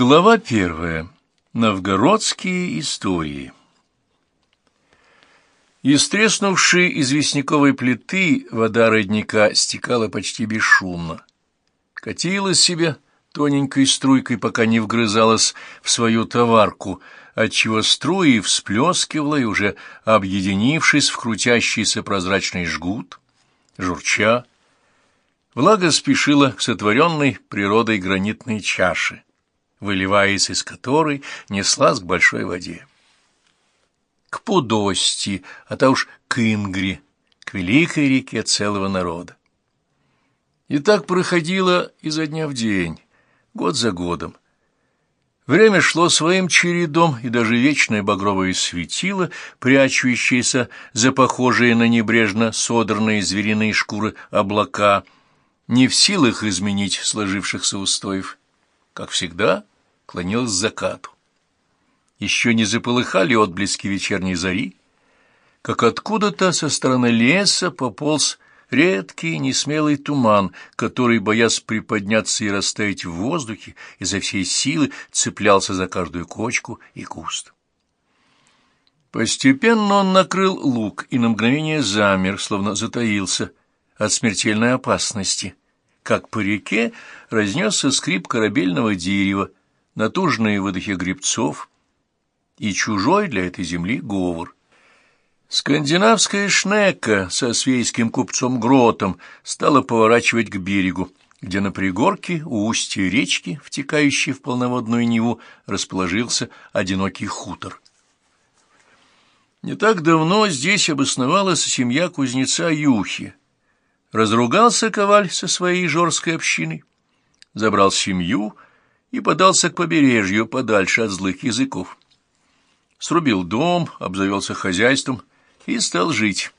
Глава первая. Новгородские истории. Из треснувшей известняковой плиты вода родника стекала почти бесшумно. Катилась себе тоненькой струйкой, пока не вгрызалась в свою товарку, отчего струи всплескивала и уже объединившись в крутящийся прозрачный жгут, журча, влага спешила к сотворенной природой гранитной чаше — выливаясь из которой неслась к большой воде. К Пудости, а то уж к Ингре, к великой реке целого народа. И так проходило изо дня в день, год за годом. Время шло своим чередом, и даже вечное багровое светило, прячущееся за похожие на небрежно содранные звериные шкуры облака, не в силах изменить сложившихся устоев. Как всегда, клонилась к закату. Еще не заполыхали отблески вечерней зари, как откуда-то со стороны леса пополз редкий несмелый туман, который, боясь приподняться и растаять в воздухе, изо всей силы цеплялся за каждую кочку и куст. Постепенно он накрыл луг и на мгновение замер, словно затаился от смертельной опасности, как по реке разнесся скрип корабельного дерева, натужные выдохи грибцов и чужой для этой земли говор. Скандинавская шнека со свейским купцом Гротом стала поворачивать к берегу, где на пригорке у устья речки, втекающей в полноводную Неву, расположился одинокий хутор. Не так давно здесь обосновалась семья кузнеца Юхи. Разругался коваль со своей жорской общиной, забрал семью — и подался к побережью подальше от злых языков. Срубил дом, обзавелся хозяйством и стал жить.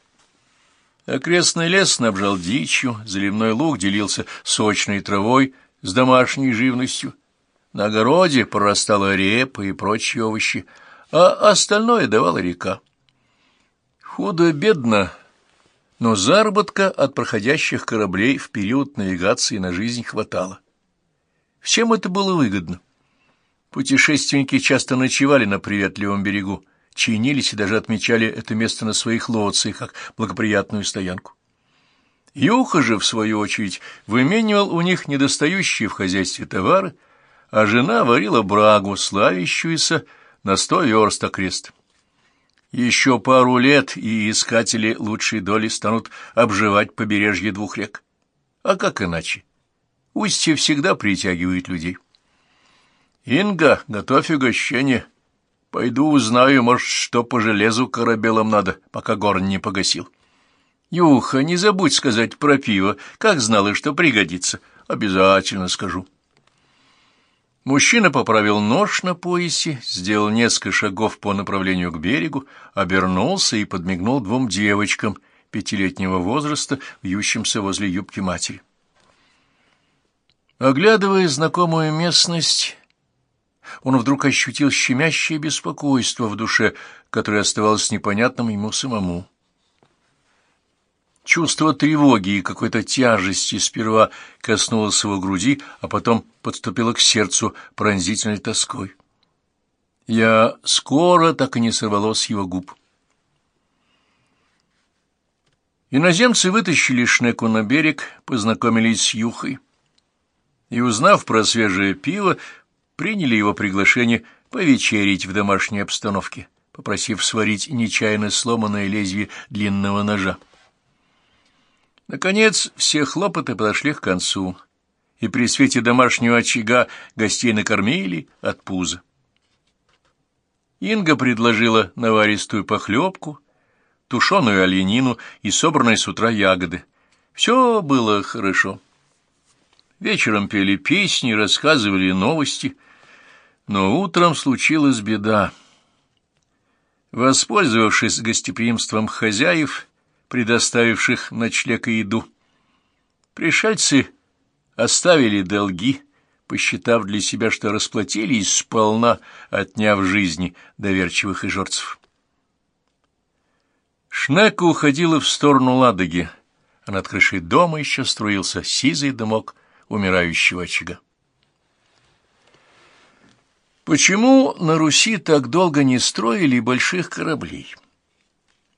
Окрестный лес снабжал дичью, заливной луг делился сочной травой с домашней живностью. На огороде прорастала репа и прочие овощи, а остальное давала река. Худо-бедно, но заработка от проходящих кораблей в период навигации на жизнь хватало. Всем это было выгодно. Путешественники часто ночевали на приветливом берегу, чинились и даже отмечали это место на своих лодцах как благоприятную стоянку. Юха же, в свою очередь, выменивал у них недостающие в хозяйстве товары, а жена варила брагу, славящуюся на сто верст окрест. Еще пару лет, и искатели лучшей доли станут обживать побережье двух рек. А как иначе? Устье всегда притягивает людей. «Инга, готовь угощение. Пойду узнаю, может, что по железу корабелам надо, пока горн не погасил». «Юха, не забудь сказать про пиво, как знала, что пригодится. Обязательно скажу». Мужчина поправил нож на поясе, сделал несколько шагов по направлению к берегу, обернулся и подмигнул двум девочкам пятилетнего возраста, вьющимся возле юбки матери. Оглядывая знакомую местность, он вдруг ощутил щемящее беспокойство в душе, которое оставалось непонятным ему самому. Чувство тревоги и какой-то тяжести сперва коснулось его груди, а потом подступило к сердцу пронзительной тоской. Я скоро так и не сорвалось с его губ. Иноземцы вытащили Шнеку на берег, познакомились с Юхой и, узнав про свежее пиво, приняли его приглашение повечерить в домашней обстановке, попросив сварить нечаянно сломанное лезвие длинного ножа. Наконец, все хлопоты подошли к концу, и при свете домашнего очага гостей накормили от пуза. Инга предложила наваристую похлебку, тушеную оленину и собранные с утра ягоды. Все было хорошо. Вечером пели песни, рассказывали новости. Но утром случилась беда. Воспользовавшись гостеприимством хозяев, предоставивших ночлег и еду, пришельцы оставили долги, посчитав для себя, что расплатились сполна, отняв жизни доверчивых и жорцев. Шнека уходила в сторону Ладоги, а над крышей дома еще струился сизый дымок умирающего очага. Почему на Руси так долго не строили больших кораблей?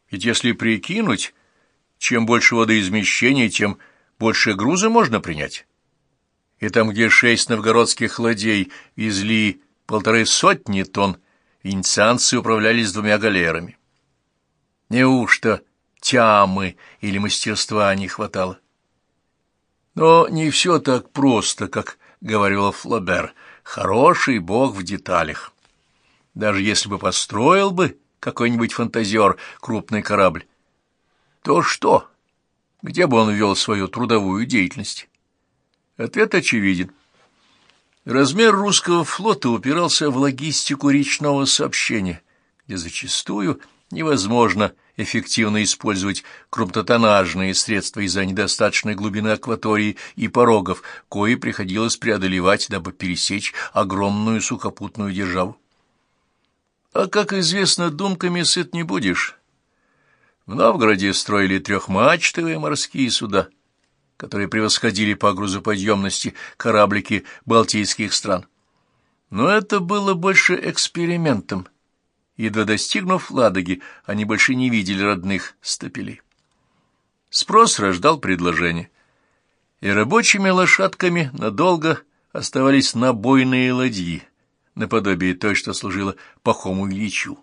Ведь если прикинуть, чем больше водоизмещения, тем больше груза можно принять. И там, где шесть новгородских ладей везли полторы сотни тонн, венецианцы управлялись двумя галерами. Неужто тямы или мастерства не хватало? Но не все так просто, как говорил Флобер. Хороший бог в деталях. Даже если бы построил бы какой-нибудь фантазер крупный корабль, то что? Где бы он вел свою трудовую деятельность? Ответ очевиден. Размер русского флота упирался в логистику речного сообщения, где зачастую невозможно эффективно использовать крупнотоннажные средства из-за недостаточной глубины акватории и порогов, кои приходилось преодолевать, дабы пересечь огромную сухопутную державу. А, как известно, думками сыт не будешь. В Новгороде строили трехмачтовые морские суда, которые превосходили по грузоподъемности кораблики балтийских стран. Но это было больше экспериментом, Едва достигнув Ладоги, они больше не видели родных стапелей. Спрос рождал предложение, и рабочими лошадками надолго оставались набойные ладьи, наподобие той, что служила Пахому Ильичу.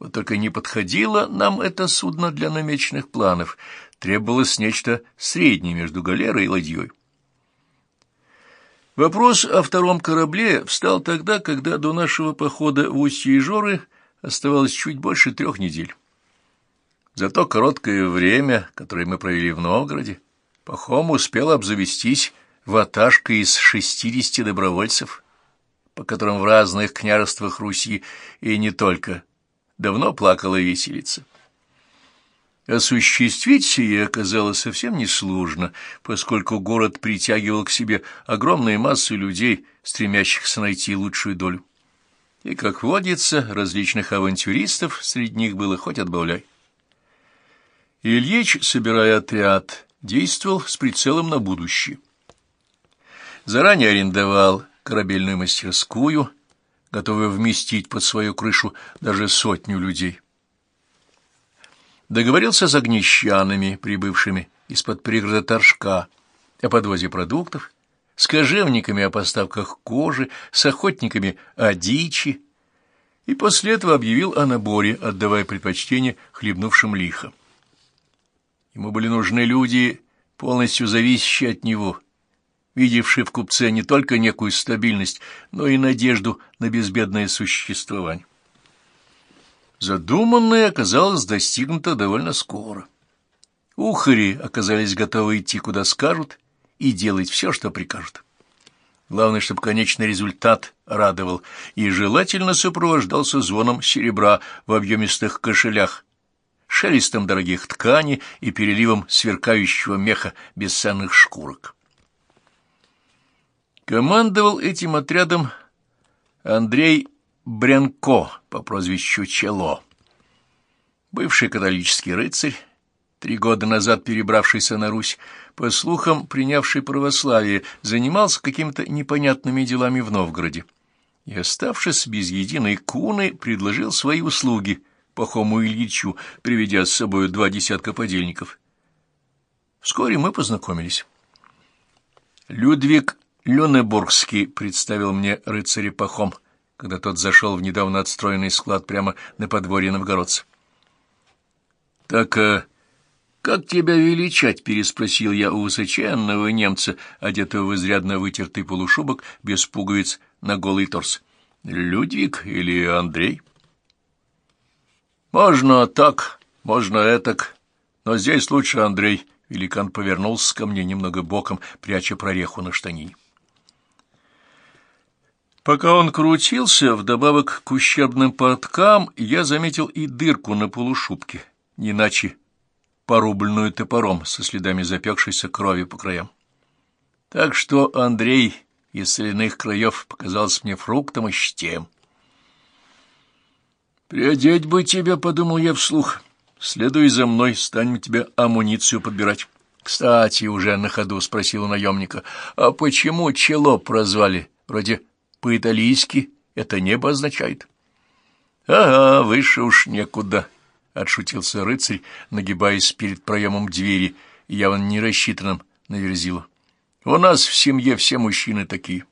Вот только не подходило нам это судно для намеченных планов, требовалось нечто среднее между галерой и ладьей. Вопрос о втором корабле встал тогда, когда до нашего похода в устье Жоры оставалось чуть больше трех недель. За то короткое время, которое мы провели в Новгороде, Пахом успел обзавестись ваташкой из шестидесяти добровольцев, по которым в разных княжествах Руси и не только давно плакала виселица. Осуществить сие оказалось совсем несложно, поскольку город притягивал к себе огромные массы людей, стремящихся найти лучшую долю. И, как водится, различных авантюристов среди них было хоть отбавляй. Ильич, собирая отряд, действовал с прицелом на будущее. Заранее арендовал корабельную мастерскую, готовый вместить под свою крышу даже сотню людей. Договорился с огнещанами, прибывшими из-под пригорода Торжка, о подвозе продуктов, с кожевниками о поставках кожи, с охотниками о дичи, и после этого объявил о наборе, отдавая предпочтение хлебнувшим лихо. Ему были нужны люди, полностью зависящие от него, видевшие в купце не только некую стабильность, но и надежду на безбедное существование. Задуманное оказалось достигнуто довольно скоро. Ухари оказались готовы идти, куда скажут, и делать все, что прикажут. Главное, чтобы конечный результат радовал и желательно сопровождался звоном серебра в объемистых кошелях, шелестом дорогих тканей и переливом сверкающего меха бесценных шкурок. Командовал этим отрядом Андрей Брянко по прозвищу Чело, бывший католический рыцарь, три года назад перебравшийся на Русь, по слухам, принявший православие, занимался какими-то непонятными делами в Новгороде. И, оставшись без единой куны, предложил свои услуги Пахому Ильичу, приведя с собой два десятка подельников. Вскоре мы познакомились. Людвиг Люнебургский представил мне рыцаря Пахом, когда тот зашел в недавно отстроенный склад прямо на подворье новгородца. — Так а «Как тебя величать?» — переспросил я у высоченного немца, одетого в изрядно вытертый полушубок, без пуговиц на голый торс. «Людвиг или Андрей?» «Можно так, можно этак, но здесь лучше Андрей». Великан повернулся ко мне немного боком, пряча прореху на штанине. Пока он крутился, вдобавок к ущербным порткам, я заметил и дырку на полушубке, не иначе порубленную топором со следами запекшейся крови по краям. Так что Андрей из соляных краев показался мне фруктом и щтем. «Приодеть бы тебя», — подумал я вслух. «Следуй за мной, станем тебе амуницию подбирать». «Кстати, уже на ходу спросил у наемника, а почему чело прозвали? Вроде по-италийски это небо означает. — Ага, выше уж некуда, — отшутился рыцарь, нагибаясь перед проемом двери, явно не рассчитанным на Верзилу. — У нас в семье все мужчины такие.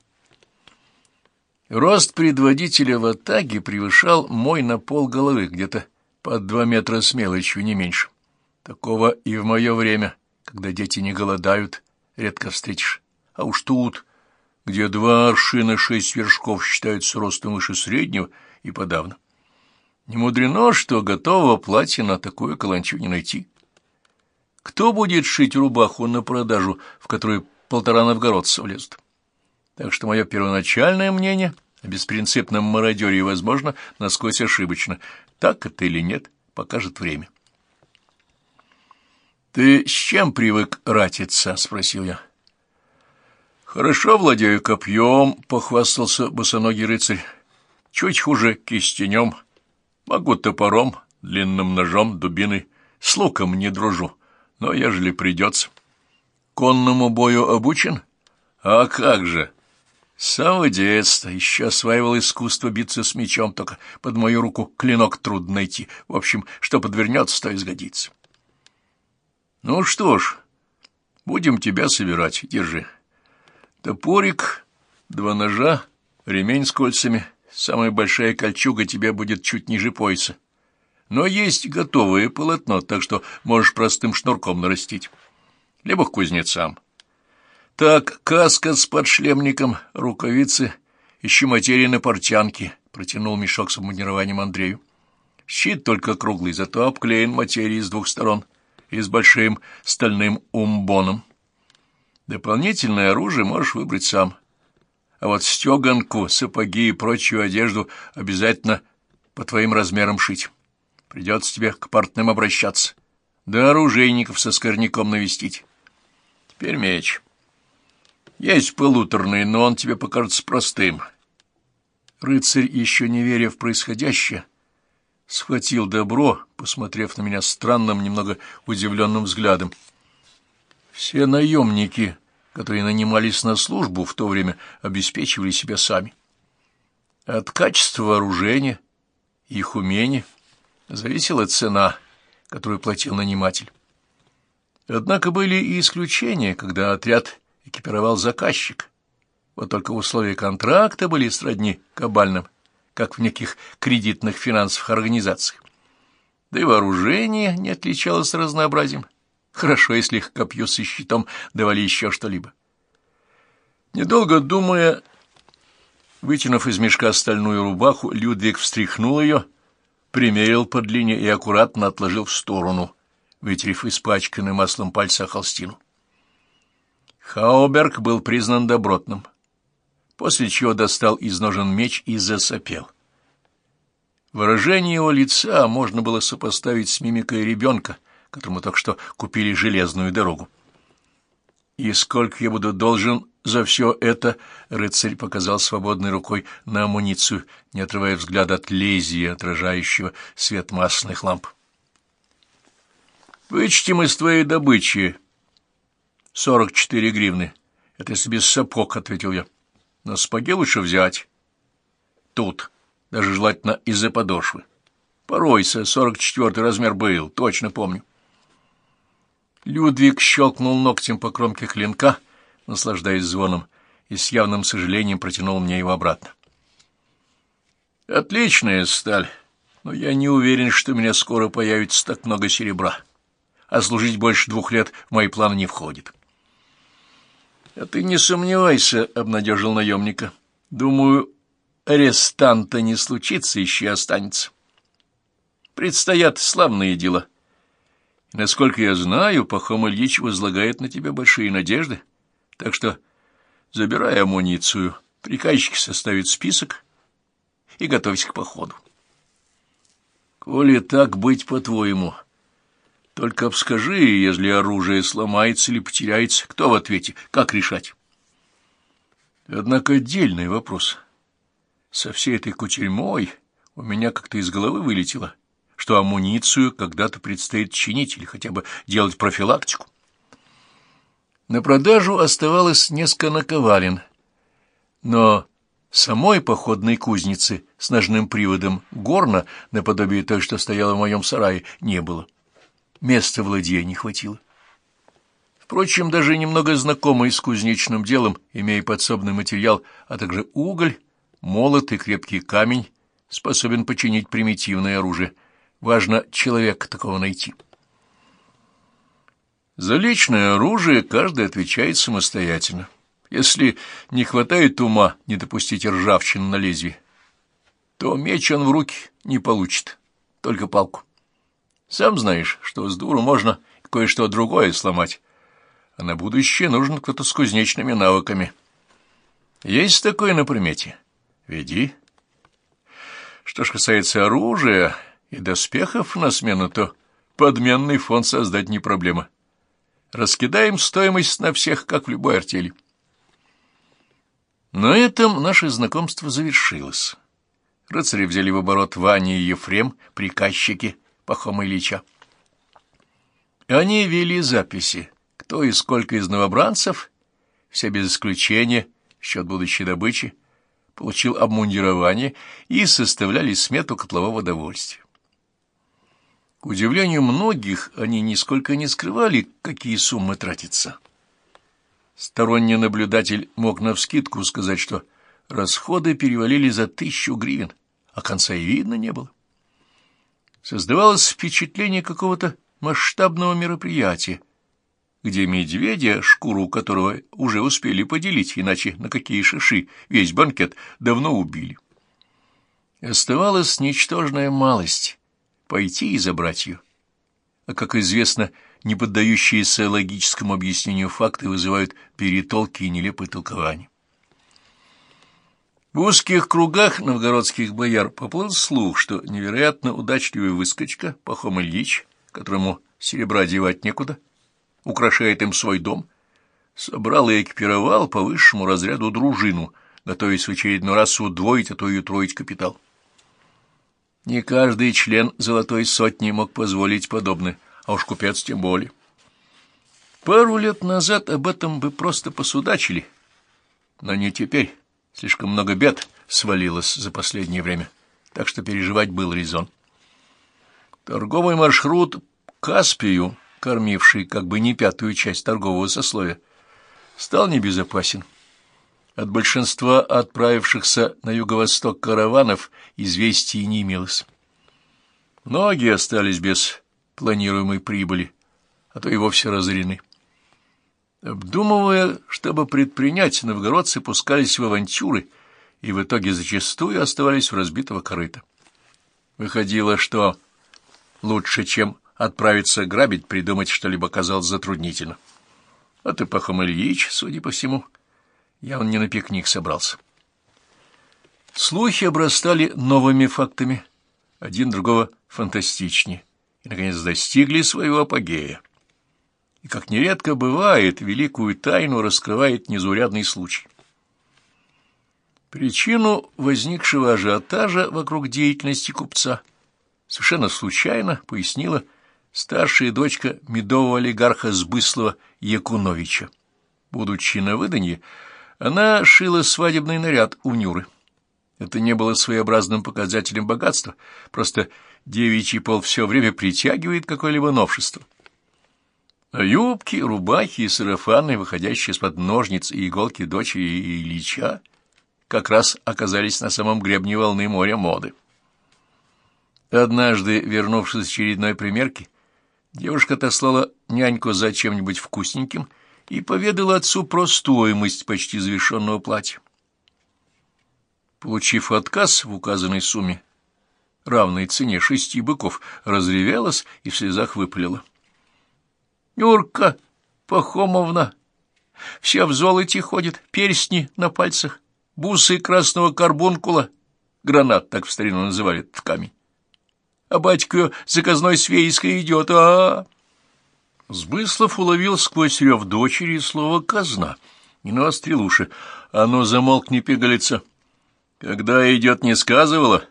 Рост предводителя в Атаге превышал мой на пол головы, где-то под два метра с мелочью, не меньше. Такого и в мое время, когда дети не голодают, редко встретишь. А уж тут, где два аршина шесть вершков считаются ростом выше среднего, и подавно. Не мудрено, что готового платья на такую каланчу не найти. Кто будет шить рубаху на продажу, в которую полтора новгородца влезут? Так что мое первоначальное мнение о беспринципном мародере, возможно, насквозь ошибочно. Так это или нет, покажет время. «Ты с чем привык ратиться?» — спросил я. «Хорошо владею копьем», — похвастался босоногий рыцарь. «Чуть хуже кистенем. Могу топором, длинным ножом, дубиной. С луком не дружу, но ежели придется. Конному бою обучен? А как же!» С самого детства еще осваивал искусство биться с мечом, только под мою руку клинок трудно найти. В общем, что подвернется, то изгодится. Ну что ж, будем тебя собирать, держи. Топорик, два ножа, ремень с кольцами, самая большая кольчуга тебе будет чуть ниже пояса. Но есть готовое полотно, так что можешь простым шнурком нарастить. Либо к кузнецам. Так, каска с подшлемником, рукавицы, ищи материи на портянке, протянул мешок с обмундированием Андрею. Щит только круглый, зато обклеен материей с двух сторон и с большим стальным умбоном. Дополнительное оружие можешь выбрать сам. А вот стеганку, сапоги и прочую одежду обязательно по твоим размерам шить. Придется тебе к портным обращаться, да оружейников со скорняком навестить. Теперь меч. Есть полуторный, но он тебе покажется простым. Рыцарь, еще не веря в происходящее, схватил добро, посмотрев на меня странным, немного удивленным взглядом. Все наемники, которые нанимались на службу в то время, обеспечивали себя сами. От качества вооружения их умения зависела цена, которую платил наниматель. Однако были и исключения, когда отряд экипировал заказчик. Вот только условия контракта были сродни кабальным, как в неких кредитных финансовых организациях. Да и вооружение не отличалось разнообразием. Хорошо, если их копье со щитом давали еще что-либо. Недолго думая, вытянув из мешка стальную рубаху, Людвиг встряхнул ее, примерил по длине и аккуратно отложил в сторону, вытерев испачканный маслом пальца холстину. Хауберг был признан добротным, после чего достал из ножен меч и засопел. Выражение его лица можно было сопоставить с мимикой ребенка, которому только что купили железную дорогу. «И сколько я буду должен за все это?» — рыцарь показал свободной рукой на амуницию, не отрывая взгляда от лезвия, отражающего свет масляных ламп. «Вычтем из твоей добычи Сорок четыре гривны. Это если без сапог, — ответил я. Но сапоги лучше взять. Тут, даже желательно из-за подошвы. Поройся, сорок четвертый размер был, точно помню. Людвиг щелкнул ногтем по кромке клинка, наслаждаясь звоном, и с явным сожалением протянул мне его обратно. Отличная сталь, но я не уверен, что у меня скоро появится так много серебра, а служить больше двух лет в мои планы не входит. — А ты не сомневайся, — обнадежил наемника. — Думаю, арестанта не случится, еще останется. Предстоят славные дела. Насколько я знаю, Пахом Ильич возлагает на тебя большие надежды. Так что забирай амуницию, приказчик составит список и готовься к походу. Коли так быть по-твоему, — только обскажи, если оружие сломается или потеряется, кто в ответе, как решать? Однако отдельный вопрос. Со всей этой кутерьмой у меня как-то из головы вылетело, что амуницию когда-то предстоит чинить или хотя бы делать профилактику. На продажу оставалось несколько наковален, но Самой походной кузницы с ножным приводом горна, наподобие той, что стояла в моем сарае, не было. Места в ладье не хватило. Впрочем, даже немного знакомый с кузнечным делом, имея подсобный материал, а также уголь, молот и крепкий камень, способен починить примитивное оружие. Важно человека такого найти. За личное оружие каждый отвечает самостоятельно. Если не хватает ума не допустить ржавчины на лезвие, то меч он в руки не получит, только палку. Сам знаешь, что с дуру можно кое-что другое сломать, а на будущее нужен кто-то с кузнечными навыками. Есть такое на примете? Веди. Что ж касается оружия и доспехов на смену, то подменный фонд создать не проблема. Раскидаем стоимость на всех, как в любой артели. На этом наше знакомство завершилось. Рыцари взяли в оборот Ваня и Ефрем, приказчики Пахома Ильича. Они вели записи, кто и сколько из новобранцев, все без исключения, счет будущей добычи, получил обмундирование и составляли смету котлового довольствия. К удивлению многих, они нисколько не скрывали, какие суммы тратятся. Сторонний наблюдатель мог навскидку сказать, что расходы перевалили за тысячу гривен, а конца и видно не было. Создавалось впечатление какого-то масштабного мероприятия, где медведя, шкуру которого уже успели поделить, иначе на какие шиши весь банкет давно убили. Оставалась ничтожная малость — пойти и забрать ее. А, как известно, — не поддающиеся логическому объяснению факты вызывают перетолки и нелепые толкования. В узких кругах новгородских бояр поплыл слух, что невероятно удачливый выскочка Пахом Ильич, которому серебра девать некуда, украшает им свой дом, собрал и экипировал по высшему разряду дружину, готовясь в очередной раз удвоить, а то и утроить капитал. Не каждый член золотой сотни мог позволить подобное, а уж купец тем более. Пару лет назад об этом бы просто посудачили, но не теперь. Слишком много бед свалилось за последнее время, так что переживать был резон. Торговый маршрут Каспию, кормивший как бы не пятую часть торгового сословия, стал небезопасен. От большинства отправившихся на юго-восток караванов известий не имелось. Многие остались без планируемой прибыли, а то и вовсе разорены. Обдумывая, чтобы предпринять, новгородцы пускались в авантюры и в итоге зачастую оставались в разбитого корыта. Выходило, что лучше, чем отправиться грабить, придумать что-либо казалось затруднительно. А ты, Пахом Ильич, судя по всему, явно не на пикник собрался. Слухи обрастали новыми фактами, один другого фантастичнее и, наконец, достигли своего апогея. И, как нередко бывает, великую тайну раскрывает незаурядный случай. Причину возникшего ажиотажа вокруг деятельности купца совершенно случайно пояснила старшая дочка медового олигарха Сбыслова Якуновича. Будучи на выданье, она шила свадебный наряд у Нюры. Это не было своеобразным показателем богатства, просто девичий пол все время притягивает какое-либо новшество. А юбки, рубахи и сарафаны, выходящие из-под ножниц и иголки дочери Ильича, как раз оказались на самом гребне волны моря моды. Однажды, вернувшись с очередной примерки, девушка отослала няньку за чем-нибудь вкусненьким и поведала отцу про стоимость почти завершенного платья. Получив отказ в указанной сумме, равной цене шести быков, разревелась и в слезах выпалила. — Нюрка Пахомовна, вся в золоте ходит, перстни на пальцах, бусы красного карбункула, гранат так в старину называли, тками. А батька заказной свейской идет, а, -а, -а. Сбыслов уловил сквозь рев дочери слово «казна» и навострил уши. «А ну, замолкни, пигалица!» Когда идет, не сказывала?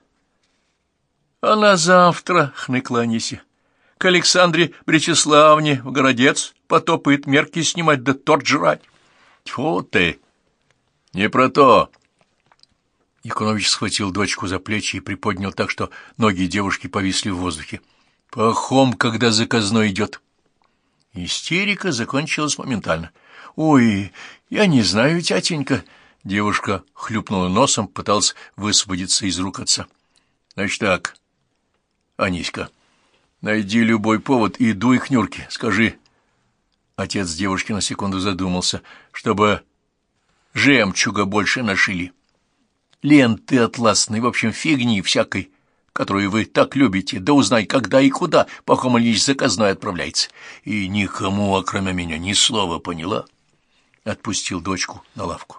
— Она завтра, — хныкла Аниси, — к Александре Бречеславне в городец потопает мерки снимать да торт жрать. — Тьфу ты! Не про то. Якунович схватил дочку за плечи и приподнял так, что ноги девушки повисли в воздухе. Пахом, когда заказной идет. Истерика закончилась моментально. «Ой, я не знаю, тятенька». Девушка хлюпнула носом, пыталась высвободиться из рук отца. «Значит так, Аниська, найди любой повод и дуй к Нюрке. Скажи...» Отец девушки на секунду задумался, чтобы жемчуга больше нашили. Ленты атласные, в общем, фигни всякой которую вы так любите, да узнай, когда и куда Пахом Ильич заказной отправляется. И никому, окроме меня, ни слова поняла. Отпустил дочку на лавку.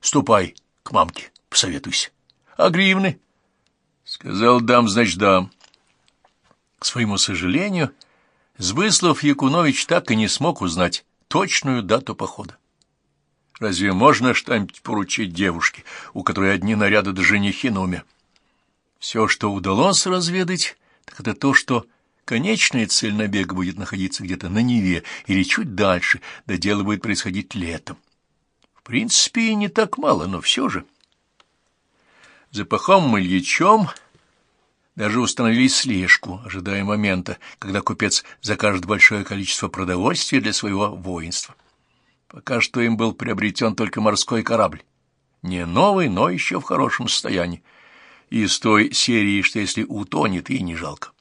Ступай к мамке, посоветуйся. А гривны? Сказал, дам, значит, дам. К своему сожалению, Сбыслов Якунович так и не смог узнать точную дату похода. Разве можно что-нибудь поручить девушке, у которой одни наряды до женихи на уме? Все, что удалось разведать, так это то, что конечная цель набега будет находиться где-то на Неве или чуть дальше, да дело будет происходить летом. В принципе, не так мало, но все же. За Пахом Ильичом даже установили слежку, ожидая момента, когда купец закажет большое количество продовольствия для своего воинства. Пока что им был приобретен только морской корабль. Не новый, но еще в хорошем состоянии из той серии, что если утонет, и не жалко.